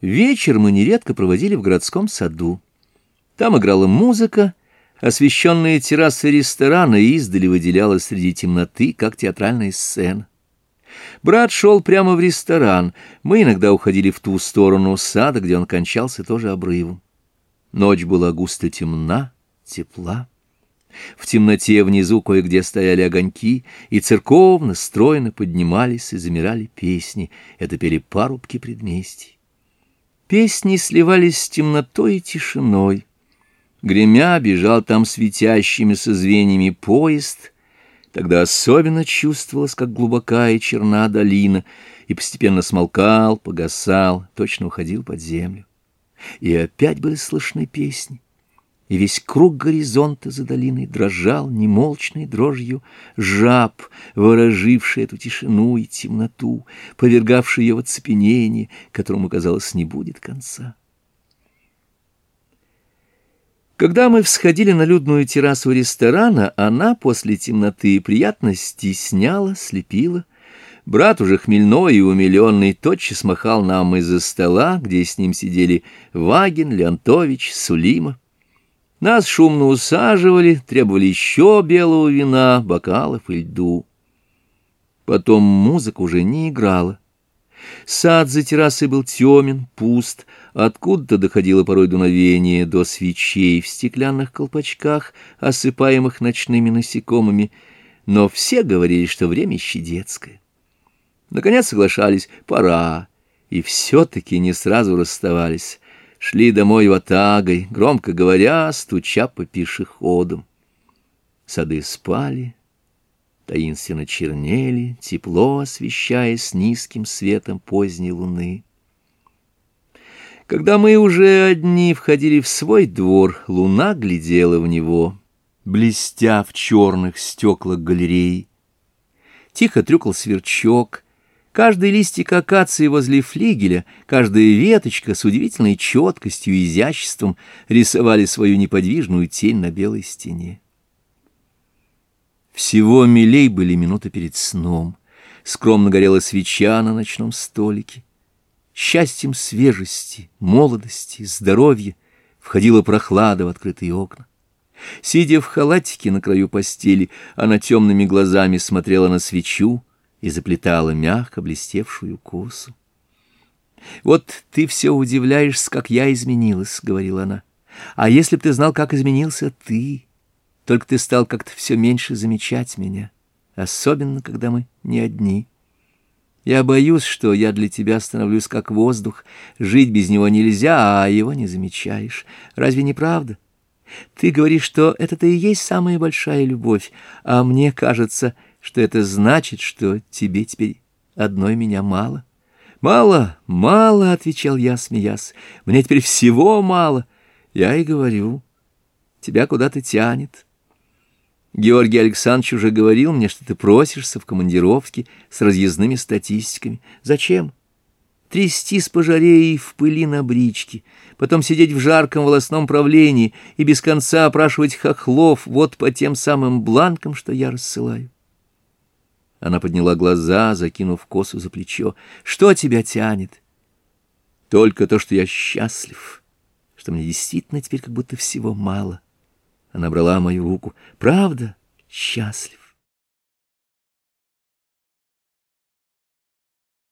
Вечер мы нередко проводили в городском саду. Там играла музыка, освещенная терраса ресторана издали выделялась среди темноты, как театральная сцена. Брат шел прямо в ресторан, мы иногда уходили в ту сторону сада, где он кончался тоже обрывом. Ночь была густо темна, тепла. В темноте внизу кое-где стояли огоньки, и церковно, стройно поднимались и замирали песни. Это пели парубки предместий. Песни сливались с темнотой и тишиной. Гремя бежал там светящимися звеньями поезд. Тогда особенно чувствовалось, как глубока и черна долина, и постепенно смолкал, погасал, точно уходил под землю. И опять были слышны песни и весь круг горизонта за долиной дрожал немолчной дрожью жаб, вороживший эту тишину и темноту, повергавший ее в оцепенение, которому, казалось, не будет конца. Когда мы всходили на людную террасу ресторана, она после темноты и приятности сняла, слепила. Брат уже хмельной и умиленный тотчас махал нам из-за стола, где с ним сидели Вагин, Леонтович, Сулима. Нас шумно усаживали, требовали еще белого вина, бокалов и льду. Потом музыка уже не играла. Сад за террасой был темен, пуст, откуда-то доходило порой дуновение до свечей в стеклянных колпачках, осыпаемых ночными насекомыми, но все говорили, что время еще детское. Наконец соглашались, пора, и все-таки не сразу расставались шли домой ватагой, громко говоря, стуча по пешеходам. Сады спали, таинственно чернели, тепло освещаясь низким светом поздней луны. Когда мы уже одни входили в свой двор, луна глядела в него, блестя в черных стеклах галереи. Тихо трюкал сверчок — Каждый листик акации возле флигеля, каждая веточка с удивительной четкостью и изяществом рисовали свою неподвижную тень на белой стене. Всего милей были минуты перед сном. Скромно горела свеча на ночном столике. Счастьем свежести, молодости, здоровья входила прохлада в открытые окна. Сидя в халатике на краю постели, она темными глазами смотрела на свечу, и заплетала мягко блестевшую косу. «Вот ты все удивляешься, как я изменилась», — говорила она. «А если б ты знал, как изменился ты, только ты стал как-то все меньше замечать меня, особенно когда мы не одни». Я боюсь, что я для тебя становлюсь как воздух. Жить без него нельзя, а его не замечаешь. Разве не правда? Ты говоришь, что это-то и есть самая большая любовь, а мне кажется, что это значит, что тебе теперь одной меня мало. «Мало, мало», — отвечал я, смеясь, — «мне теперь всего мало». Я и говорю, тебя куда-то тянет. Георгий Александрович уже говорил мне, что ты просишься в командировке с разъездными статистиками. Зачем? Трясти с пожарей в пыли на бричке, потом сидеть в жарком волосном правлении и без конца опрашивать хохлов вот по тем самым бланкам, что я рассылаю. Она подняла глаза, закинув косу за плечо. «Что тебя тянет?» «Только то, что я счастлив, что мне действительно теперь как будто всего мало». Она брала мою руку. «Правда, счастлив?»